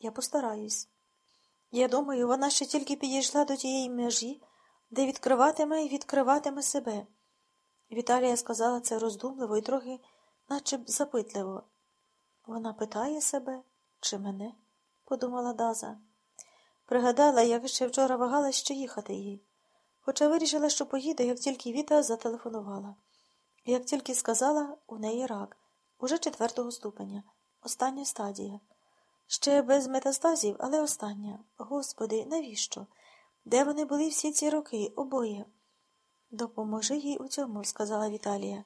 Я постараюсь. Я думаю, вона ще тільки підійшла до тієї межі, де відкриватиме і відкриватиме себе. Віталія сказала це роздумливо і трохи, наче б запитливо. Вона питає себе чи мене? подумала Даза. Пригадала, як ще вчора вагала, що їхати їй. Хоча вирішила, що поїде, як тільки Віта зателефонувала. Як тільки сказала, у неї рак, уже четвертого ступеня, остання стадія. Ще без метастазів, але остання. Господи, навіщо? Де вони були всі ці роки, обоє? Допоможи їй у цьому, сказала Віталія.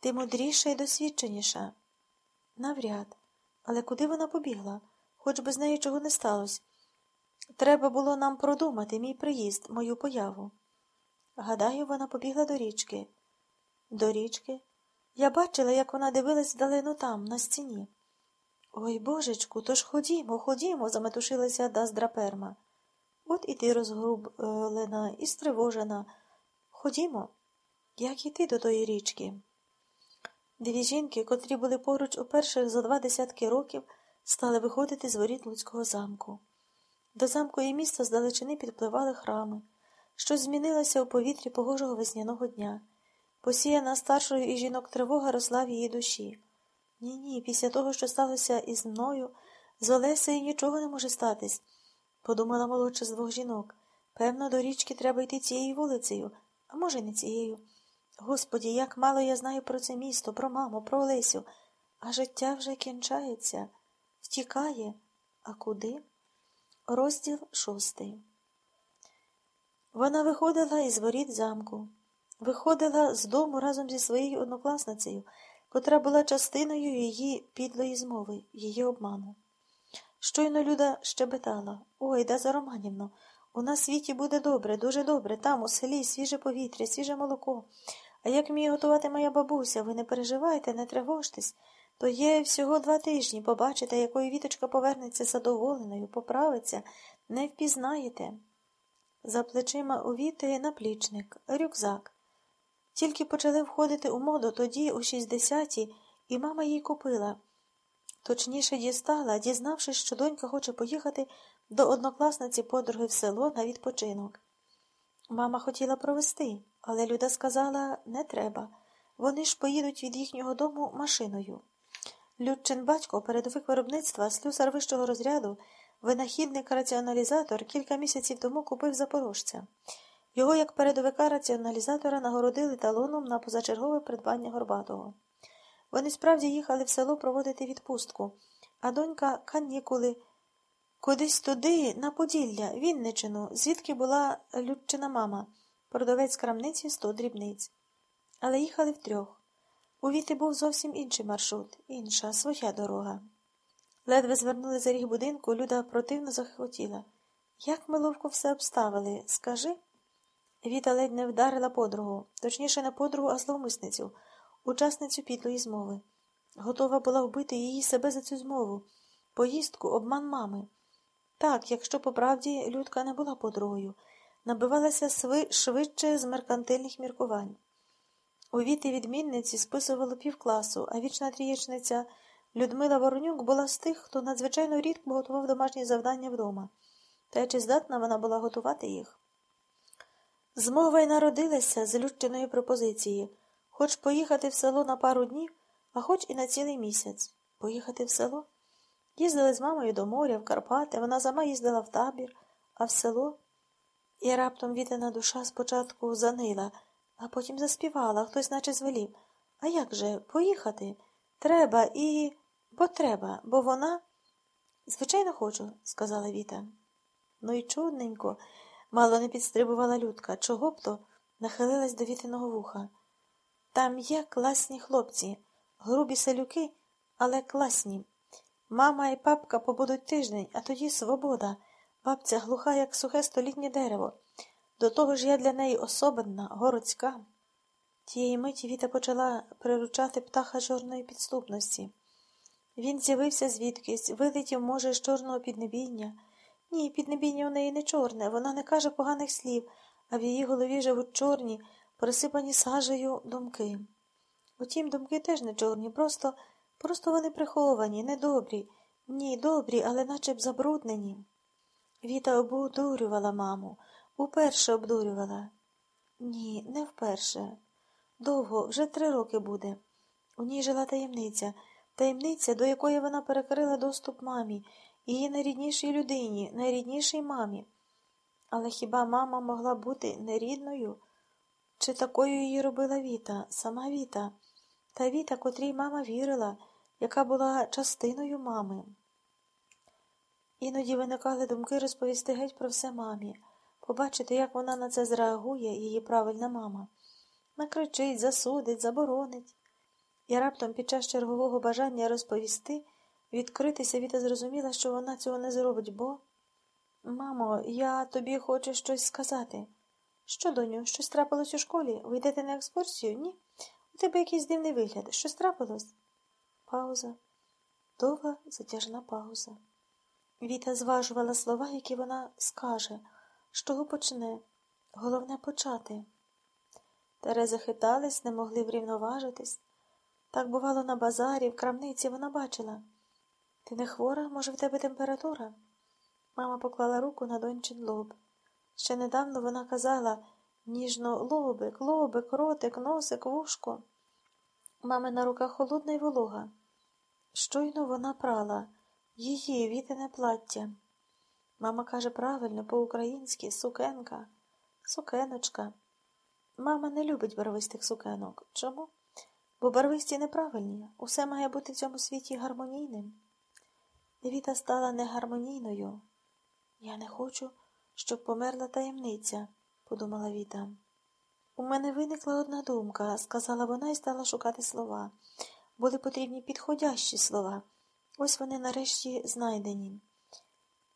Ти мудріша і досвідченіша. Навряд. Але куди вона побігла? Хоч би з нею чого не сталося. Треба було нам продумати мій приїзд, мою появу. Гадаю, вона побігла до річки. До річки? Я бачила, як вона дивилась вдалину там, на стіні. Ой, божечку, то ж ходімо, ходімо, заметушилася Даздра Перма. От і ти розгублена і стривожена. Ходімо, як іти до тої річки. Дві жінки, котрі були поруч у перших за два десятки років, стали виходити з воріт Луцького замку. До замку і міста здалечини підпливали храми. Щось змінилося у повітрі погожого весняного дня. Посіяна старшою і жінок тривога росла в її душі. Ні, ні, після того, що сталося із мною, з Олесею нічого не може статись, подумала молодша з двох жінок. Певно, до річки треба йти цією вулицею, а може, не цією. Господі, як мало я знаю про це місто, про маму, про Олесю, а життя вже кінчається, втікає. А куди? Розділ шостий. Вона виходила із воріт замку, виходила з дому разом зі своєю однокласницею, котра була частиною її підлої змови, її обману. Щойно Люда щебетала Ой, Даза Романівно, у нас світі буде добре, дуже добре, там, у селі, свіже повітря, свіже молоко. А як вміє готувати моя бабуся, ви не переживайте, не тривожтесь, то є всього два тижні, побачите, якою віточка повернеться задоволеною, поправиться, не впізнаєте. За плечима у віти наплічник, рюкзак. Тільки почали входити у моду тоді, у 60-ті, і мама їй купила. Точніше дістала, дізнавшись, що донька хоче поїхати до однокласниці подруги в село на відпочинок. Мама хотіла провести, але Люда сказала не треба. Вони ж поїдуть від їхнього дому машиною. Людчин батько, передовик виробництва, слюсар вищого розряду, винахідник раціоналізатор кілька місяців тому купив запорожця. Його, як передовика раціоналізатора, нагородили талоном на позачергове придбання Горбатого. Вони справді їхали в село проводити відпустку, а донька канікули кудись туди, на Поділля, Вінничину, звідки була Людчина мама, продавець крамниці сто дрібниць. Але їхали втрьох. У Віти був зовсім інший маршрут, інша, своя дорога. Ледве звернули за ріг будинку, Люда противно захотіла. Як ми ловко все обставили, скажи. Віта ледь не вдарила подругу, точніше, не подругу, а зловмисницю, учасницю підлої змови. Готова була вбити її себе за цю змову, поїздку, обман мами. Так, якщо по правді Людка не була подругою, набивалася сви швидше з меркантильних міркувань. У віти відмінниці списувало півкласу, а вічна трієчниця Людмила Воронюк була з тих, хто надзвичайно рідко готував домашні завдання вдома. Та чи здатна вона була готувати їх? Змова й народилася з Людчиної пропозиції хоч поїхати в село на пару днів, а хоч і на цілий місяць. Поїхати в село? Їздили з мамою до моря, в Карпати, вона сама їздила в табір, а в село. І раптом вітина душа спочатку занила, а потім заспівала, хтось наче звелів. А як же, поїхати? Треба і. бо треба, бо вона. Звичайно, хочу, сказала Віта. Ну і чудненько, мало не підстрибувала Людка. Чого б то нахилилась до вітиного вуха. Там є класні хлопці, грубі селюки, але класні. Мама і папка побудуть тиждень, а тоді свобода. Бабця глуха, як сухе столітнє дерево. До того ж я для неї особенна, городська. Тієї миті Віта почала приручати птаха чорної підступності. Він з'явився звідкись, вилетів, може, з чорного піднебіння. Ні, піднебіння у неї не чорне, вона не каже поганих слів, а в її голові живуть чорні, присипані сажею думки. Утім, думки теж не чорні, просто просто вони приховані, недобрі, Ні, добрі, але наче б забруднені. Віта обдурювала маму, уперше обдурювала. Ні, не вперше. Довго, вже три роки буде. У ній жила таємниця, таємниця, до якої вона перекрила доступ мамі, її найріднішій людині, найріднішій мамі. Але хіба мама могла бути нерідною? Чи такою її робила Віта, сама Віта, та Віта, котрій мама вірила, яка була частиною мами? Іноді виникали думки розповісти геть про все мамі, побачити, як вона на це зреагує, її правильна мама. Накричить, засудить, заборонить. І раптом під час чергового бажання розповісти, відкритися Віта зрозуміла, що вона цього не зробить, бо. Мамо, я тобі хочу щось сказати. Що, доню, щось трапилось у школі? Ви йдете на екскурсію? Ні? У тебе якийсь дивний вигляд. Щось трапилось? Пауза. Довга затяжна пауза. Віта зважувала слова, які вона скаже, з чого почне. Головне почати. Терези хитались, не могли врівноважитись. Так бувало на базарі, в крамниці вона бачила. Ти не хвора, може, в тебе температура? Мама поклала руку на дончин лоб. Ще недавно вона казала ніжно лобик, лобик, ротик, носик, вушко. Мамина рука холодна й волога. Щойно вона прала її вітине плаття. Мама каже правильно, по-українськи сукенка, сукеночка. Мама не любить барвистих сукенок. Чому? Бо барвисті неправильні. Усе має бути в цьому світі гармонійним. Віта стала негармонійною. Я не хочу, щоб померла таємниця, подумала Віта. У мене виникла одна думка, сказала вона і стала шукати слова. Були потрібні підходящі слова. Ось вони нарешті знайдені.